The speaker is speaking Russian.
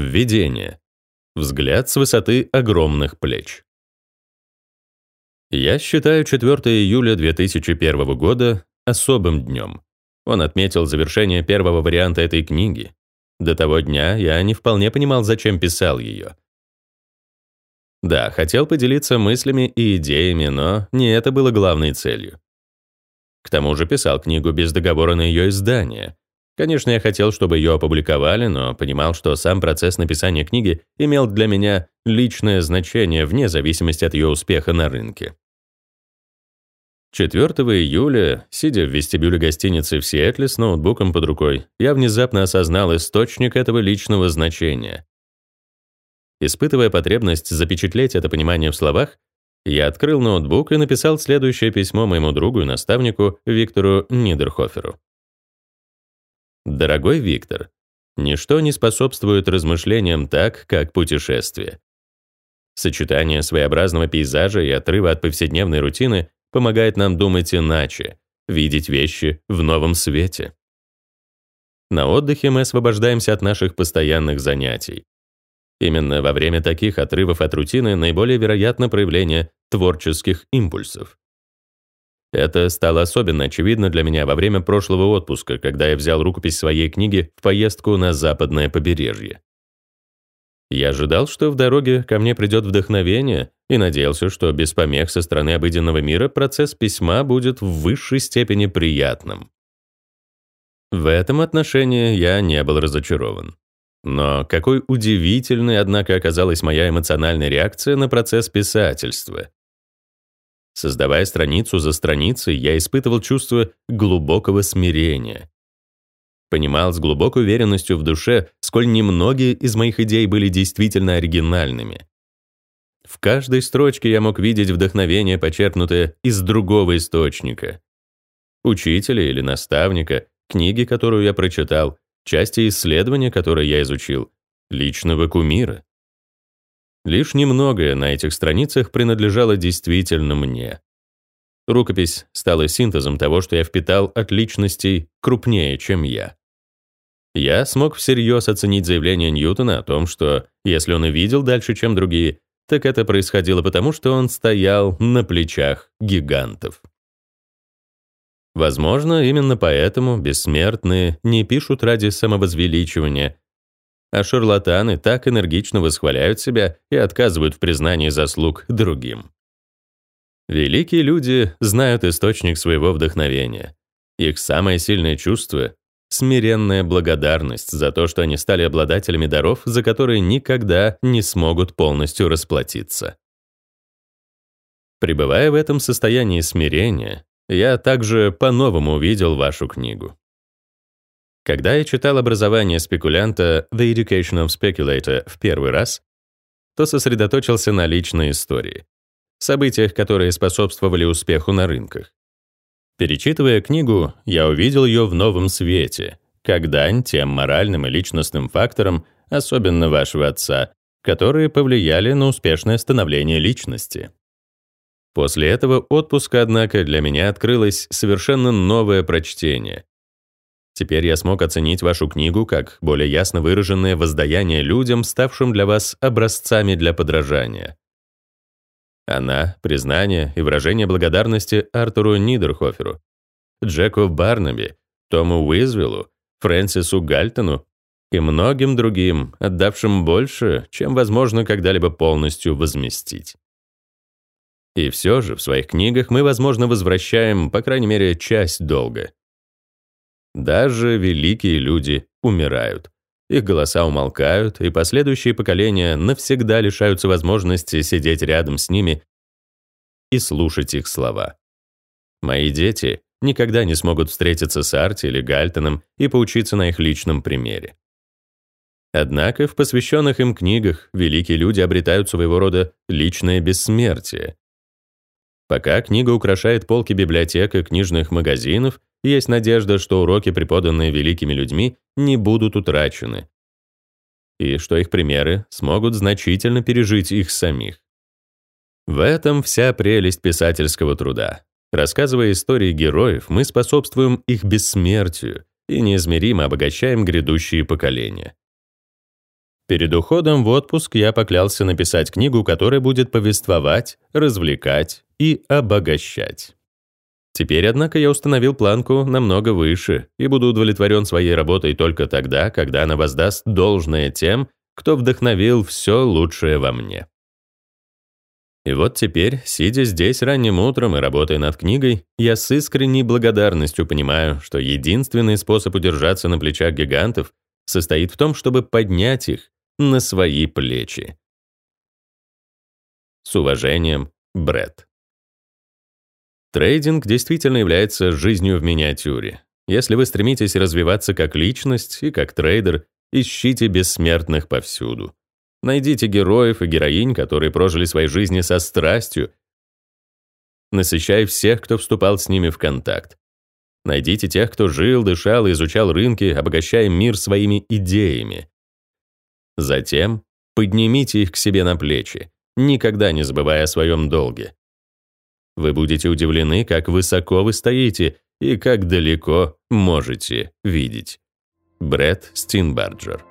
Введение. Взгляд с высоты огромных плеч. Я считаю 4 июля 2001 года особым днем. Он отметил завершение первого варианта этой книги. До того дня я не вполне понимал, зачем писал ее. Да, хотел поделиться мыслями и идеями, но не это было главной целью. К тому же писал книгу без договора на ее издание. Конечно, я хотел, чтобы ее опубликовали, но понимал, что сам процесс написания книги имел для меня личное значение вне зависимости от ее успеха на рынке. 4 июля, сидя в вестибюле гостиницы в Сиэтле с ноутбуком под рукой, я внезапно осознал источник этого личного значения. Испытывая потребность запечатлеть это понимание в словах, я открыл ноутбук и написал следующее письмо моему другу и наставнику Виктору Нидерхоферу. Дорогой Виктор, ничто не способствует размышлениям так, как путешествие. Сочетание своеобразного пейзажа и отрыва от повседневной рутины помогает нам думать иначе, видеть вещи в новом свете. На отдыхе мы освобождаемся от наших постоянных занятий. Именно во время таких отрывов от рутины наиболее вероятно проявление творческих импульсов. Это стало особенно очевидно для меня во время прошлого отпуска, когда я взял рукопись своей книги в поездку на западное побережье. Я ожидал, что в дороге ко мне придет вдохновение, и надеялся, что без помех со стороны обыденного мира процесс письма будет в высшей степени приятным. В этом отношении я не был разочарован. Но какой удивительной, однако, оказалась моя эмоциональная реакция на процесс писательства. Создавая страницу за страницей, я испытывал чувство глубокого смирения. Понимал с глубокой уверенностью в душе, сколь немногие из моих идей были действительно оригинальными. В каждой строчке я мог видеть вдохновение, почерпнутое из другого источника. Учителя или наставника, книги, которую я прочитал, части исследования, которые я изучил, личного кумира. Лишь немногое на этих страницах принадлежало действительно мне. Рукопись стала синтезом того, что я впитал от личностей крупнее, чем я. Я смог всерьез оценить заявление Ньютона о том, что если он и видел дальше, чем другие, так это происходило потому, что он стоял на плечах гигантов. Возможно, именно поэтому бессмертные не пишут ради самовозвеличивания, а шарлатаны так энергично восхваляют себя и отказывают в признании заслуг другим. Великие люди знают источник своего вдохновения. Их самое сильное чувство — смиренная благодарность за то, что они стали обладателями даров, за которые никогда не смогут полностью расплатиться. Пребывая в этом состоянии смирения, я также по-новому увидел вашу книгу. Когда я читал «Образование спекулянта» The Education of Speculator в первый раз, то сосредоточился на личной истории, событиях, которые способствовали успеху на рынках. Перечитывая книгу, я увидел ее в новом свете, как дань тем моральным и личностным факторам, особенно вашего отца, которые повлияли на успешное становление личности. После этого отпуска, однако, для меня открылось совершенно новое прочтение, Теперь я смог оценить вашу книгу как более ясно выраженное воздаяние людям, ставшим для вас образцами для подражания. Она — признание и выражение благодарности Артуру Нидерхоферу, Джеку Барнаби, Тому Уизвиллу, Фрэнсису Гальтону и многим другим, отдавшим больше, чем возможно когда-либо полностью возместить. И все же в своих книгах мы, возможно, возвращаем, по крайней мере, часть долга — даже великие люди умирают. Их голоса умолкают, и последующие поколения навсегда лишаются возможности сидеть рядом с ними и слушать их слова. Мои дети никогда не смогут встретиться с Арти или Гальтоном и поучиться на их личном примере. Однако в посвященных им книгах великие люди обретают своего рода личное бессмертие. Пока книга украшает полки библиотек и книжных магазинов, есть надежда, что уроки, преподанные великими людьми, не будут утрачены, и что их примеры смогут значительно пережить их самих. В этом вся прелесть писательского труда. Рассказывая истории героев, мы способствуем их бессмертию и неизмеримо обогащаем грядущие поколения. Перед уходом в отпуск я поклялся написать книгу, которая будет повествовать, развлекать и обогащать. Теперь, однако, я установил планку намного выше и буду удовлетворен своей работой только тогда, когда она воздаст должное тем, кто вдохновил все лучшее во мне. И вот теперь, сидя здесь ранним утром и работая над книгой, я с искренней благодарностью понимаю, что единственный способ удержаться на плечах гигантов состоит в том, чтобы поднять их на свои плечи. С уважением, Брэд. Трейдинг действительно является жизнью в миниатюре. Если вы стремитесь развиваться как личность и как трейдер, ищите бессмертных повсюду. Найдите героев и героинь, которые прожили свои жизни со страстью, насыщая всех, кто вступал с ними в контакт. Найдите тех, кто жил, дышал и изучал рынки, обогащая мир своими идеями. Затем поднимите их к себе на плечи, никогда не забывая о своем долге. Вы будете удивлены, как высоко вы стоите и как далеко можете видеть. Брэд Стинбарджер